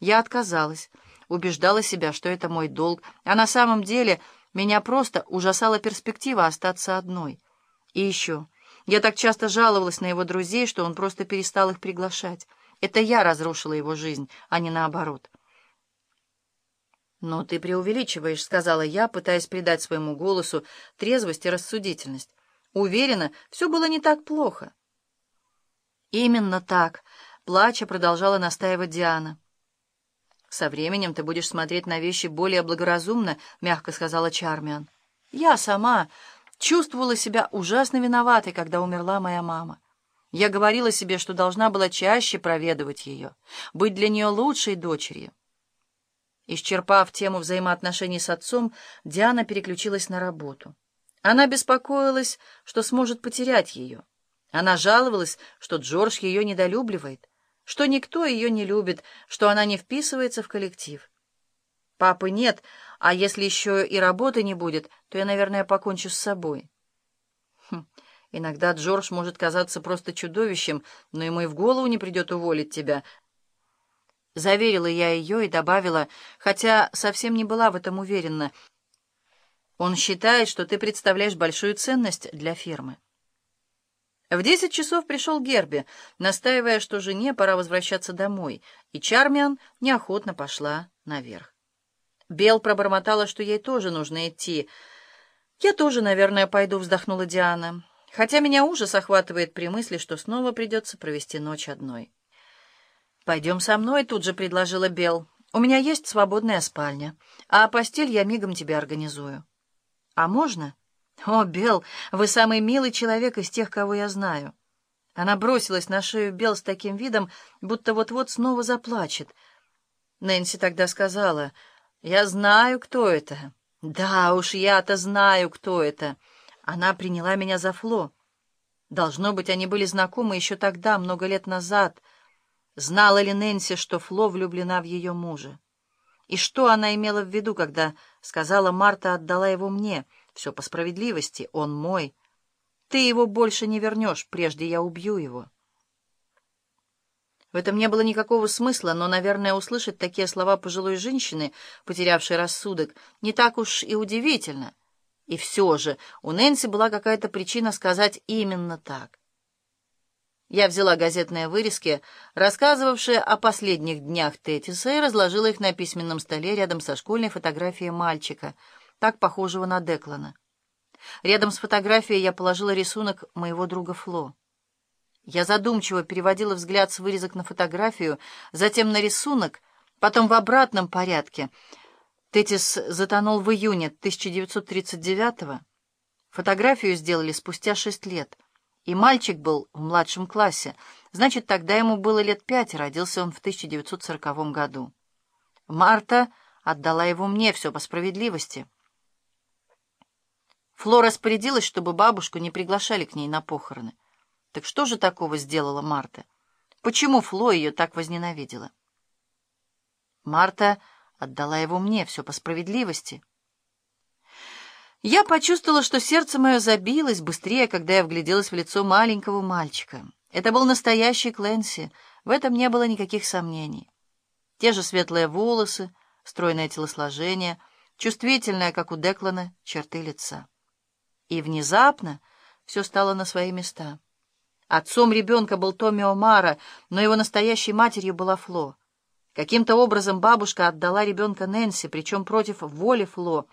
Я отказалась, убеждала себя, что это мой долг, а на самом деле меня просто ужасала перспектива остаться одной. И еще, я так часто жаловалась на его друзей, что он просто перестал их приглашать. Это я разрушила его жизнь, а не наоборот. «Но ты преувеличиваешь», — сказала я, пытаясь придать своему голосу трезвость и рассудительность. «Уверена, все было не так плохо». «Именно так», — плача продолжала настаивать Диана. «Со временем ты будешь смотреть на вещи более благоразумно», — мягко сказала Чармиан. «Я сама чувствовала себя ужасно виноватой, когда умерла моя мама. Я говорила себе, что должна была чаще проведывать ее, быть для нее лучшей дочерью. Исчерпав тему взаимоотношений с отцом, Диана переключилась на работу. Она беспокоилась, что сможет потерять ее. Она жаловалась, что Джордж ее недолюбливает, что никто ее не любит, что она не вписывается в коллектив. Папы нет, а если еще и работы не будет, то я, наверное, покончу с собой. Хм. Иногда Джордж может казаться просто чудовищем, но ему и в голову не придет уволить тебя. Заверила я ее и добавила, хотя совсем не была в этом уверена. Он считает, что ты представляешь большую ценность для фирмы. В десять часов пришел Герби, настаивая, что жене пора возвращаться домой, и Чармиан неохотно пошла наверх. Бел пробормотала, что ей тоже нужно идти. «Я тоже, наверное, пойду», — вздохнула Диана хотя меня ужас охватывает при мысли, что снова придется провести ночь одной. «Пойдем со мной», — тут же предложила Бел. «У меня есть свободная спальня, а постель я мигом тебе организую». «А можно?» «О, Бел, вы самый милый человек из тех, кого я знаю». Она бросилась на шею Бел с таким видом, будто вот-вот снова заплачет. Нэнси тогда сказала, «Я знаю, кто это». «Да уж, я-то знаю, кто это». Она приняла меня за Фло. Должно быть, они были знакомы еще тогда, много лет назад. Знала ли Нэнси, что Фло влюблена в ее мужа? И что она имела в виду, когда сказала, Марта отдала его мне? Все по справедливости, он мой. Ты его больше не вернешь, прежде я убью его. В этом не было никакого смысла, но, наверное, услышать такие слова пожилой женщины, потерявшей рассудок, не так уж и удивительно — и все же у Нэнси была какая-то причина сказать именно так. Я взяла газетные вырезки, рассказывавшие о последних днях Тетиса, и разложила их на письменном столе рядом со школьной фотографией мальчика, так похожего на Деклана. Рядом с фотографией я положила рисунок моего друга Фло. Я задумчиво переводила взгляд с вырезок на фотографию, затем на рисунок, потом в обратном порядке — Тетис затонул в июне 1939-го. Фотографию сделали спустя шесть лет. И мальчик был в младшем классе. Значит, тогда ему было лет пять, родился он в 1940 году. Марта отдала его мне, все по справедливости. Флора распорядилась, чтобы бабушку не приглашали к ней на похороны. Так что же такого сделала Марта? Почему Фло ее так возненавидела? Марта отдала его мне, все по справедливости. Я почувствовала, что сердце мое забилось быстрее, когда я вгляделась в лицо маленького мальчика. Это был настоящий Кленси, в этом не было никаких сомнений. Те же светлые волосы, стройное телосложение, чувствительное, как у Деклана, черты лица. И внезапно все стало на свои места. Отцом ребенка был Томми Омара, но его настоящей матерью была Фло. Каким-то образом бабушка отдала ребенка Нэнси, причем против воли Фло,